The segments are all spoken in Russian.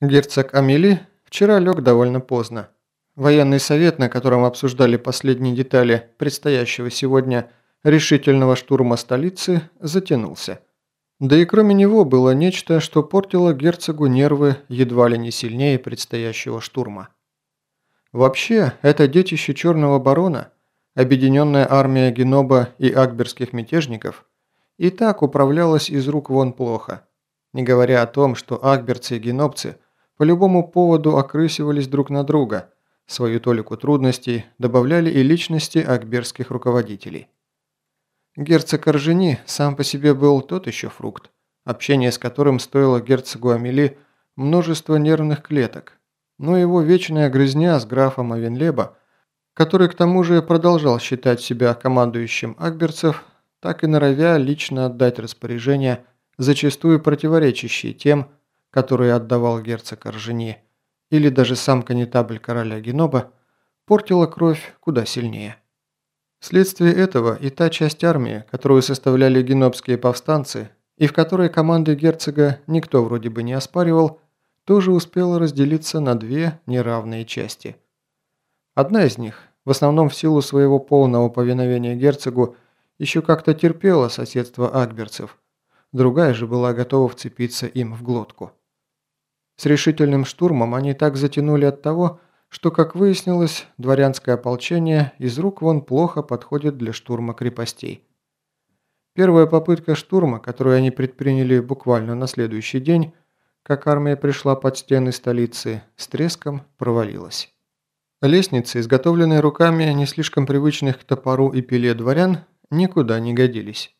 Герцог Амели вчера лег довольно поздно. Военный совет, на котором обсуждали последние детали предстоящего сегодня решительного штурма столицы, затянулся. Да и кроме него было нечто, что портило герцогу нервы едва ли не сильнее предстоящего штурма. Вообще, это детище Черного Барона, объединенная армия Геноба и акберских мятежников, и так управлялась из рук вон плохо, не говоря о том, что акберцы и генобцы – по любому поводу окрысивались друг на друга, свою толику трудностей добавляли и личности акберских руководителей. Герцог Оржени сам по себе был тот еще фрукт, общение с которым стоило герцогу Амели множество нервных клеток, но его вечная грызня с графом Авенлеба, который к тому же продолжал считать себя командующим акберцев, так и норовя лично отдать распоряжения, зачастую противоречащие тем, которые отдавал герцог Оржени, или даже сам канетабль короля Геноба, портила кровь куда сильнее. Вследствие этого и та часть армии, которую составляли генобские повстанцы, и в которой команды герцога никто вроде бы не оспаривал, тоже успела разделиться на две неравные части. Одна из них, в основном в силу своего полного повиновения герцогу, еще как-то терпела соседство акберцев, другая же была готова вцепиться им в глотку. С решительным штурмом они так затянули от того, что, как выяснилось, дворянское ополчение из рук вон плохо подходит для штурма крепостей. Первая попытка штурма, которую они предприняли буквально на следующий день, как армия пришла под стены столицы, с треском провалилась. Лестницы, изготовленные руками не слишком привычных к топору и пиле дворян, никуда не годились.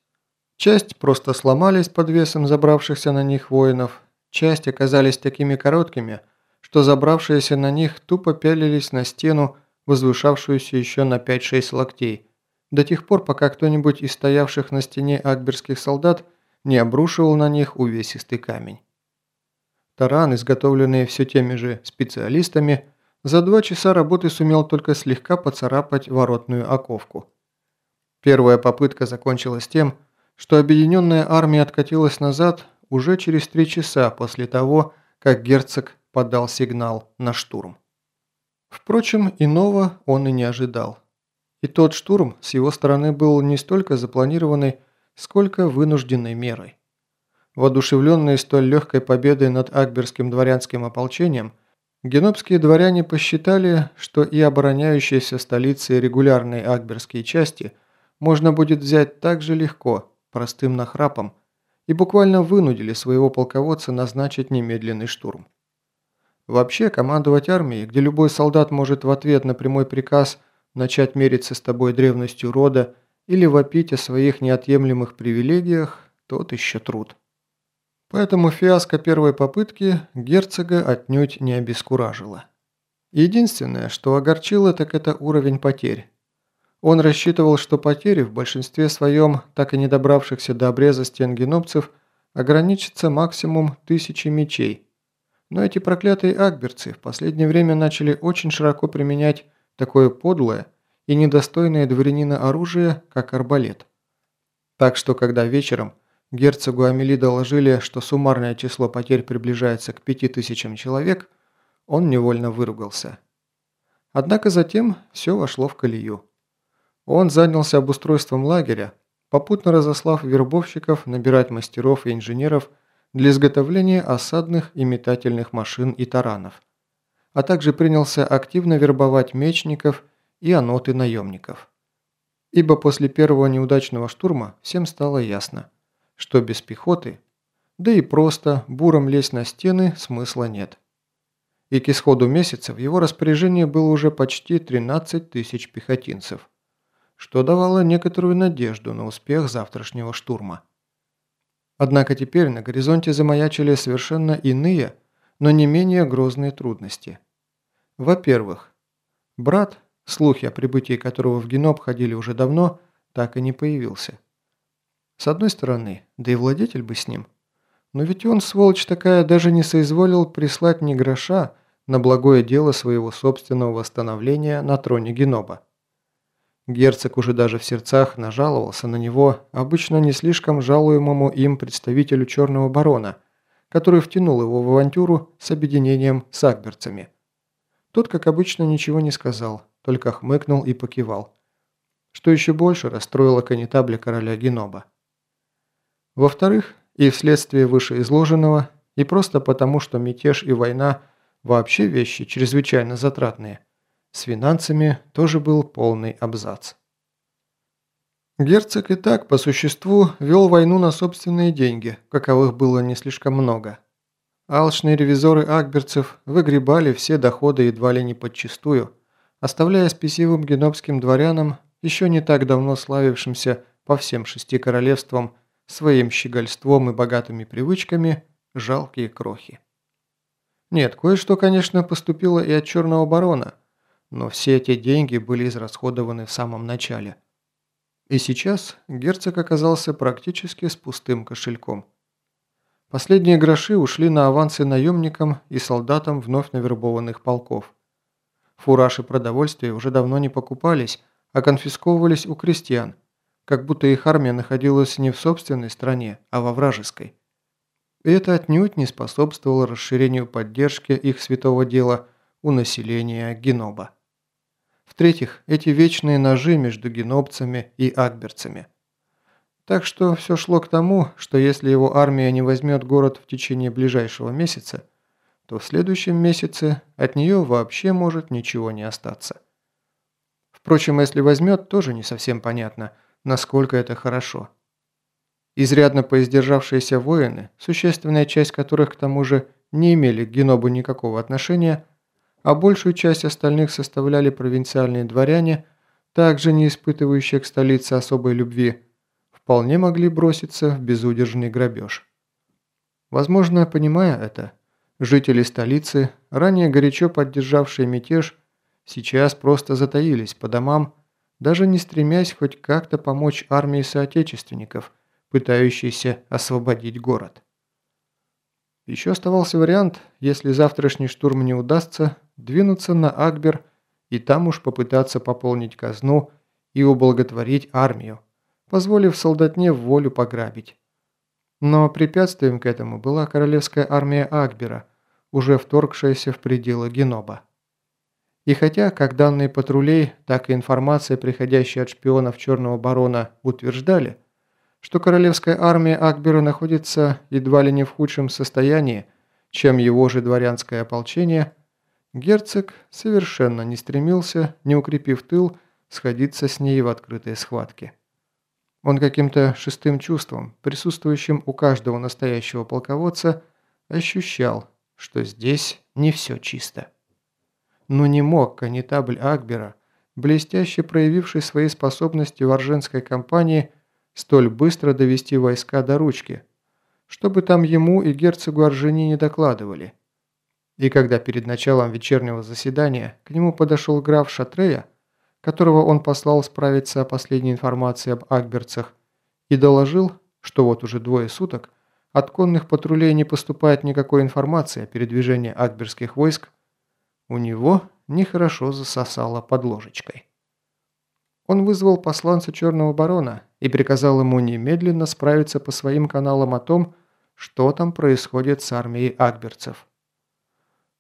Часть просто сломались под весом забравшихся на них воинов, Часть оказались такими короткими, что забравшиеся на них тупо пялились на стену, возвышавшуюся еще на 5-6 локтей, до тех пор, пока кто-нибудь из стоявших на стене акберских солдат не обрушивал на них увесистый камень. Таран, изготовленный все теми же специалистами, за два часа работы сумел только слегка поцарапать воротную оковку. Первая попытка закончилась тем, что объединенная армия откатилась назад, уже через три часа после того, как герцог подал сигнал на штурм. Впрочем, иного он и не ожидал. И тот штурм с его стороны был не столько запланированной, сколько вынужденной мерой. Воодушевленные столь легкой победой над акберским дворянским ополчением, генопские дворяне посчитали, что и обороняющиеся столицы регулярные акберские части можно будет взять так же легко, простым нахрапом, и буквально вынудили своего полководца назначить немедленный штурм. Вообще, командовать армией, где любой солдат может в ответ на прямой приказ начать мериться с тобой древностью рода или вопить о своих неотъемлемых привилегиях, тот еще труд. Поэтому фиаско первой попытки герцога отнюдь не обескуражило. Единственное, что огорчило, так это уровень потерь. Он рассчитывал, что потери в большинстве своем, так и не добравшихся до обреза стен генопцев, ограничатся максимум тысячи мечей. Но эти проклятые акберцы в последнее время начали очень широко применять такое подлое и недостойное дворянина оружие, как арбалет. Так что, когда вечером герцогу Амели доложили, что суммарное число потерь приближается к пяти тысячам человек, он невольно выругался. Однако затем все вошло в колею. Он занялся обустройством лагеря, попутно разослав вербовщиков набирать мастеров и инженеров для изготовления осадных и метательных машин и таранов, а также принялся активно вербовать мечников и аноты наемников. Ибо после первого неудачного штурма всем стало ясно, что без пехоты, да и просто буром лезть на стены смысла нет. И к исходу месяца в его распоряжении было уже почти 13 тысяч пехотинцев что давало некоторую надежду на успех завтрашнего штурма. Однако теперь на горизонте замаячили совершенно иные, но не менее грозные трудности. Во-первых, брат, слухи о прибытии которого в Геноб ходили уже давно, так и не появился. С одной стороны, да и владетель бы с ним. Но ведь он, сволочь такая, даже не соизволил прислать ни гроша на благое дело своего собственного восстановления на троне Геноба. Герцог уже даже в сердцах нажаловался на него, обычно не слишком жалуемому им представителю Черного Барона, который втянул его в авантюру с объединением с акберцами. Тот, как обычно, ничего не сказал, только хмыкнул и покивал. Что еще больше расстроило канитабля короля Геноба. Во-вторых, и вследствие вышеизложенного, и просто потому, что мятеж и война вообще вещи чрезвычайно затратные, с финансами тоже был полный абзац. Герцог и так, по существу, вел войну на собственные деньги, каковых было не слишком много. Алчные ревизоры акберцев выгребали все доходы едва ли не подчистую, оставляя спесивым генобским дворянам, еще не так давно славившимся по всем шести королевствам своим щегольством и богатыми привычками, жалкие крохи. Нет, кое-что, конечно, поступило и от Черного Барона, но все эти деньги были израсходованы в самом начале – и сейчас герцог оказался практически с пустым кошельком. Последние гроши ушли на авансы наемникам и солдатам вновь навербованных полков. Фураж и продовольствие уже давно не покупались, а конфисковывались у крестьян, как будто их армия находилась не в собственной стране, а во вражеской. И это отнюдь не способствовало расширению поддержки их святого дела у населения Геноба. В-третьих, эти вечные ножи между генопцами и акберцами. Так что все шло к тому, что если его армия не возьмет город в течение ближайшего месяца, то в следующем месяце от нее вообще может ничего не остаться. Впрочем, если возьмет, тоже не совсем понятно, насколько это хорошо. Изрядно поиздержавшиеся воины, существенная часть которых к тому же не имели к Генобу никакого отношения – а большую часть остальных составляли провинциальные дворяне, также не испытывающие к столице особой любви, вполне могли броситься в безудержный грабеж. Возможно, понимая это, жители столицы, ранее горячо поддержавшие мятеж, сейчас просто затаились по домам, даже не стремясь хоть как-то помочь армии соотечественников, пытающейся освободить город. Еще оставался вариант, если завтрашний штурм не удастся, двинуться на Акбер и там уж попытаться пополнить казну и ублаготворить армию, позволив солдатне волю пограбить. Но препятствием к этому была королевская армия Акбера, уже вторгшаяся в пределы Геноба. И хотя, как данные патрулей, так и информация, приходящая от шпионов Черного Барона, утверждали, что королевская армия Акбера находится едва ли не в худшем состоянии, чем его же дворянское ополчение – Герцог совершенно не стремился, не укрепив тыл, сходиться с ней в открытой схватке. Он каким-то шестым чувством, присутствующим у каждого настоящего полководца, ощущал, что здесь не все чисто. Но не мог канитабль Акбера, блестяще проявивший свои способности в Орженской кампании, столь быстро довести войска до ручки, чтобы там ему и герцогу Оржени не докладывали. И когда перед началом вечернего заседания к нему подошел граф Шатрея, которого он послал справиться о последней информации об Акберцах, и доложил, что вот уже двое суток от конных патрулей не поступает никакой информации о передвижении акберских войск, у него нехорошо засосало под ложечкой. Он вызвал посланца Черного Барона и приказал ему немедленно справиться по своим каналам о том, что там происходит с армией акберцев.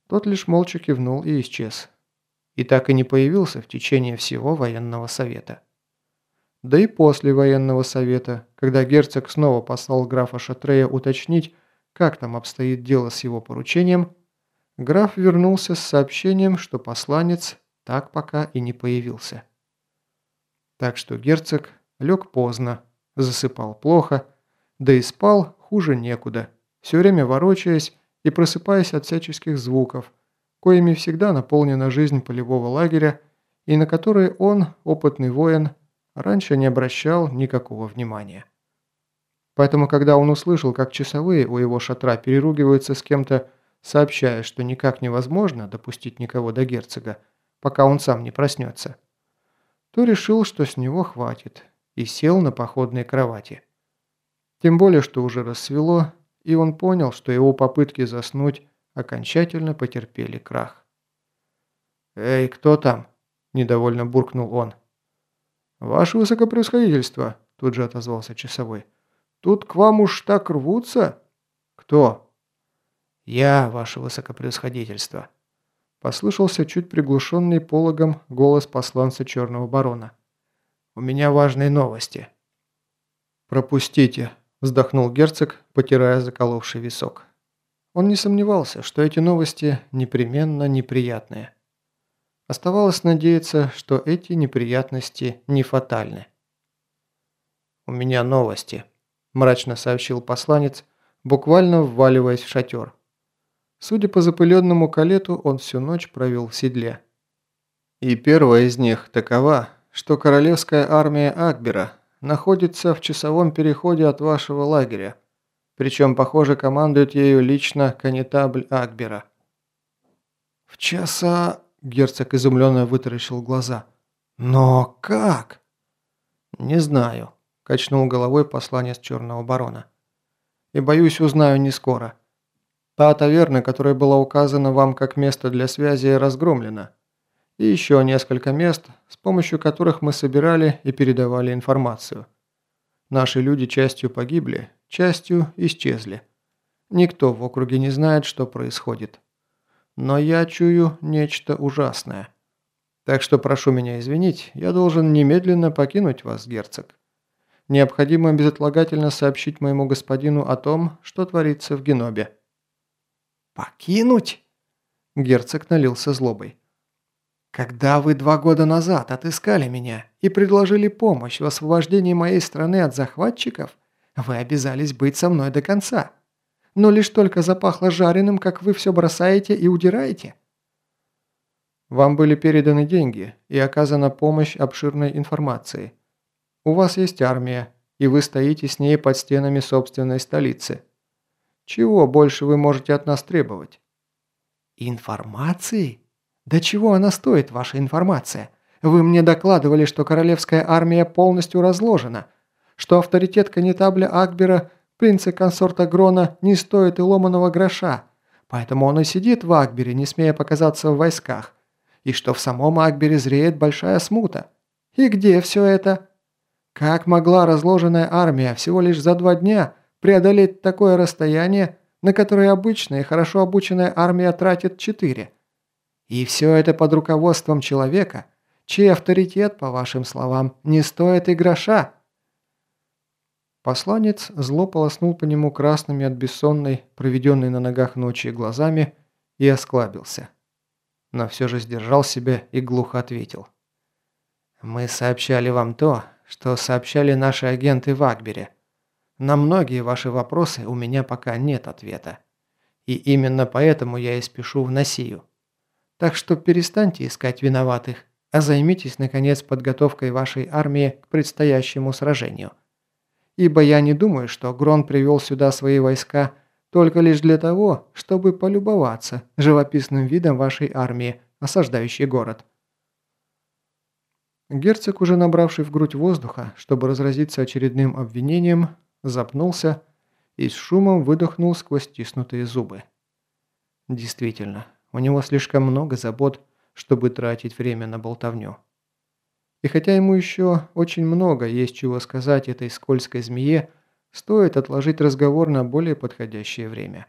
Тот лишь молча кивнул и исчез. И так и не появился в течение всего военного совета. Да и после военного совета, когда герцог снова послал графа Шатрея уточнить, как там обстоит дело с его поручением, граф вернулся с сообщением, что посланец так пока и не появился. Так что герцог лег поздно, засыпал плохо, да и спал хуже некуда, все время ворочаясь и просыпаясь от всяческих звуков, коими всегда наполнена жизнь полевого лагеря и на которые он, опытный воин, раньше не обращал никакого внимания. Поэтому, когда он услышал, как часовые у его шатра переругиваются с кем-то, сообщая, что никак невозможно допустить никого до герцога, пока он сам не проснется, то решил, что с него хватит, и сел на походной кровати. Тем более, что уже рассвело, и он понял, что его попытки заснуть окончательно потерпели крах. «Эй, кто там?» – недовольно буркнул он. «Ваше высокопревосходительство», – тут же отозвался часовой. «Тут к вам уж так рвутся?» «Кто?» «Я, ваше высокопревосходительство», – послышался чуть приглушенный пологом голос посланца Черного Барона. «У меня важные новости». «Пропустите», – вздохнул герцог, потирая заколовший висок. Он не сомневался, что эти новости непременно неприятные. Оставалось надеяться, что эти неприятности не фатальны. «У меня новости», – мрачно сообщил посланец, буквально вваливаясь в шатер. Судя по запыленному калету, он всю ночь провел в седле. И первая из них такова, что королевская армия Акбера находится в часовом переходе от вашего лагеря. Причем, похоже, командует ею лично канетабль Акбера. «В часа...» – герцог изумленно вытаращил глаза. «Но как?» «Не знаю», – качнул головой посланец Черного Барона. «И боюсь, узнаю не скоро. Та таверна, которая была указана вам как место для связи, разгромлена. И еще несколько мест, с помощью которых мы собирали и передавали информацию. Наши люди частью погибли, частью исчезли. Никто в округе не знает, что происходит. Но я чую нечто ужасное. Так что прошу меня извинить, я должен немедленно покинуть вас, герцог. Необходимо безотлагательно сообщить моему господину о том, что творится в Генобе. «Покинуть?» Герцог налился злобой. «Когда вы два года назад отыскали меня и предложили помощь в освобождении моей страны от захватчиков, вы обязались быть со мной до конца. Но лишь только запахло жареным, как вы все бросаете и удираете». «Вам были переданы деньги и оказана помощь обширной информацией. У вас есть армия, и вы стоите с ней под стенами собственной столицы. Чего больше вы можете от нас требовать?» «Информации? Да чего она стоит, ваша информация? Вы мне докладывали, что королевская армия полностью разложена, что авторитет канетабля Акбера, принца-консорта Грона, не стоит и ломаного гроша, поэтому он и сидит в Акбере, не смея показаться в войсках, и что в самом Акбере зреет большая смута. И где все это? Как могла разложенная армия всего лишь за два дня преодолеть такое расстояние, на которое обычная и хорошо обученная армия тратит четыре. И все это под руководством человека, чей авторитет, по вашим словам, не стоит и гроша. Посланец зло полоснул по нему красными от бессонной, проведенной на ногах ночи глазами и осклабился. Но все же сдержал себя и глухо ответил. «Мы сообщали вам то, что сообщали наши агенты в Акбере. На многие ваши вопросы у меня пока нет ответа. И именно поэтому я и спешу в Носию. Так что перестаньте искать виноватых, а займитесь, наконец, подготовкой вашей армии к предстоящему сражению. Ибо я не думаю, что Грон привел сюда свои войска только лишь для того, чтобы полюбоваться живописным видом вашей армии, осаждающей город. Герцог, уже набравший в грудь воздуха, чтобы разразиться очередным обвинением, запнулся и с шумом выдохнул сквозь стиснутые зубы. Действительно, у него слишком много забот, чтобы тратить время на болтовню. И хотя ему еще очень много есть чего сказать этой скользкой змее, стоит отложить разговор на более подходящее время.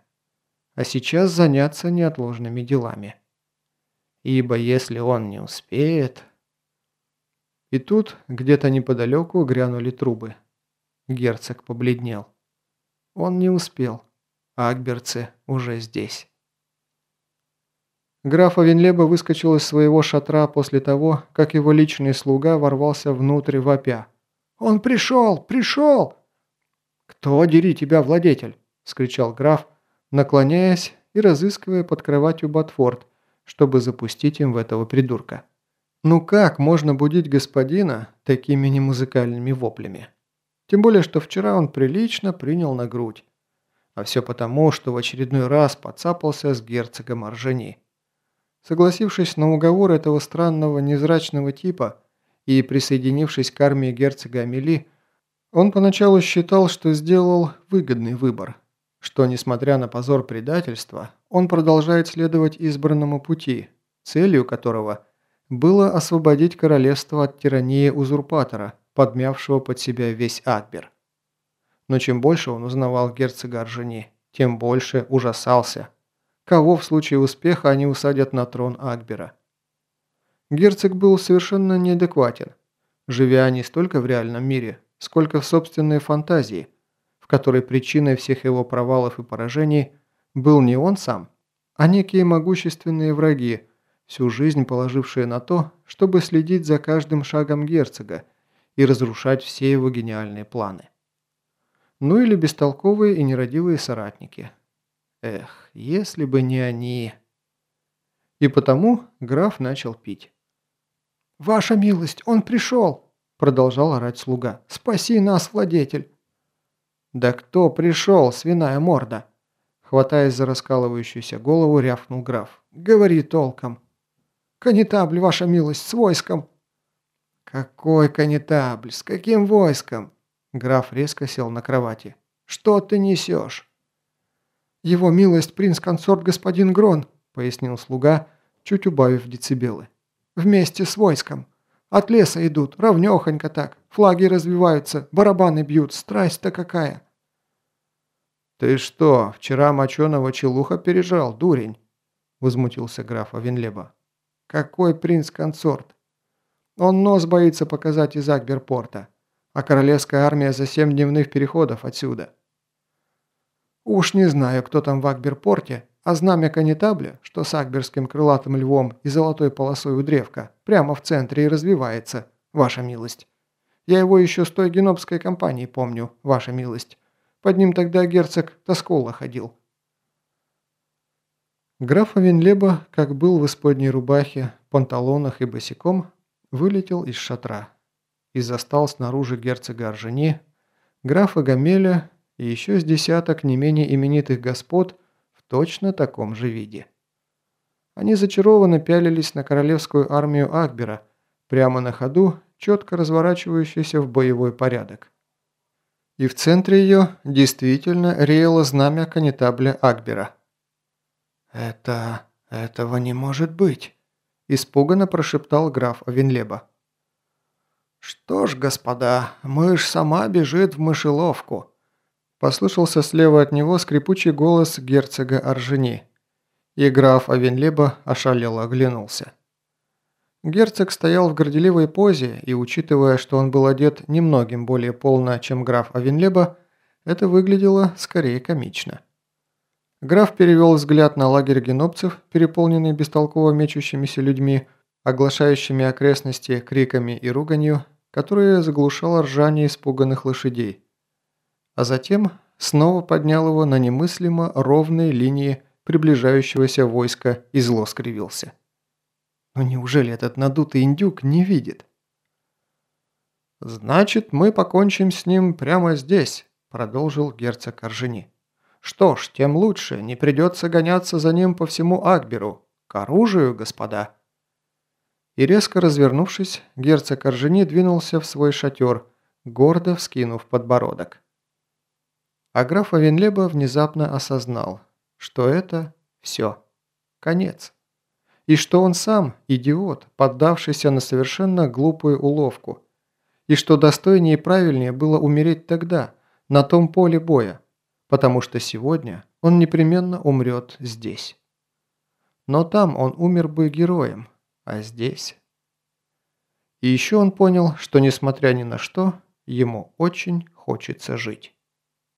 А сейчас заняться неотложными делами. Ибо если он не успеет... И тут, где-то неподалеку, грянули трубы. Герцог побледнел. Он не успел. А Акберцы уже здесь. Граф Авенлеба выскочил из своего шатра после того, как его личный слуга ворвался внутрь вопя. «Он пришел! Пришел!» «Кто, дери тебя, владетель?» – скричал граф, наклоняясь и разыскивая под кроватью Батфорд, чтобы запустить им в этого придурка. «Ну как можно будить господина такими немузыкальными воплями?» Тем более, что вчера он прилично принял на грудь. А все потому, что в очередной раз подцапался с герцогом Оржени. Согласившись на уговор этого странного незрачного типа и присоединившись к армии герцога Амели, он поначалу считал, что сделал выгодный выбор, что, несмотря на позор предательства, он продолжает следовать избранному пути, целью которого было освободить королевство от тирании узурпатора, подмявшего под себя весь Акбер. Но чем больше он узнавал герцога Оржени, тем больше ужасался. кого в случае успеха они усадят на трон Акбера. Герцог был совершенно неадекватен, живя не столько в реальном мире, сколько в собственной фантазии, в которой причиной всех его провалов и поражений был не он сам, а некие могущественные враги, всю жизнь положившие на то, чтобы следить за каждым шагом герцога и разрушать все его гениальные планы. Ну или бестолковые и нерадивые соратники. Эх, если бы не они... И потому граф начал пить. «Ваша милость, он пришел!» Продолжал орать слуга. «Спаси нас, владетель!» «Да кто пришел, свиная морда?» Хватаясь за раскалывающуюся голову, рявкнул граф. «Говори толком!» «Конетабль, ваша милость, с войском!» «Какой конетабль? С каким войском?» Граф резко сел на кровати. «Что ты несешь?» «Его милость принц-консорт господин Грон», пояснил слуга, чуть убавив децибелы. «Вместе с войском. От леса идут, равнёхонько так. Флаги развиваются, барабаны бьют, страсть-то какая!» «Ты что, вчера моченого челуха пережал, дурень?» Возмутился граф Авенлеба. «Какой принц-консорт? Он нос боится показать из Акберпорта, а королевская армия за семь дневных переходов отсюда». «Уж не знаю, кто там в Акберпорте, а знамя канитабля, что с акберским крылатым львом и золотой полосой у древка, прямо в центре и развивается, ваша милость. Я его еще с той генопской компании помню, ваша милость. Под ним тогда герцог Тоскола ходил». Граф Авенлеба, как был в исподней рубахе, панталонах и босиком, вылетел из шатра и застал снаружи герцога Аржени, графа Гамеля и еще с десяток не менее именитых господ – точно таком же виде. Они зачарованно пялились на королевскую армию Акбера, прямо на ходу, четко разворачивающуюся в боевой порядок. И в центре ее действительно реяло знамя канитабля Акбера. «Это... этого не может быть», – испуганно прошептал граф Авенлеба. «Что ж, господа, мышь сама бежит в мышеловку», Послышался слева от него скрипучий голос герцога Аржени. И граф Авенлеба ошалело оглянулся. Герцог стоял в горделивой позе, и учитывая, что он был одет немногим более полно, чем граф Авенлеба, это выглядело скорее комично. Граф перевел взгляд на лагерь генопцев, переполненный бестолково мечущимися людьми, оглашающими окрестности криками и руганью, которые заглушало ржание испуганных лошадей а затем снова поднял его на немыслимо ровной линии приближающегося войска и зло скривился. Но неужели этот надутый индюк не видит? «Значит, мы покончим с ним прямо здесь», – продолжил герцог Оржени. «Что ж, тем лучше, не придется гоняться за ним по всему Акберу. К оружию, господа!» И резко развернувшись, герцог Оржени двинулся в свой шатер, гордо вскинув подбородок. А граф Авенлеба внезапно осознал, что это все. Конец. И что он сам идиот, поддавшийся на совершенно глупую уловку. И что достойнее и правильнее было умереть тогда, на том поле боя, потому что сегодня он непременно умрет здесь. Но там он умер бы героем, а здесь... И еще он понял, что несмотря ни на что, ему очень хочется жить.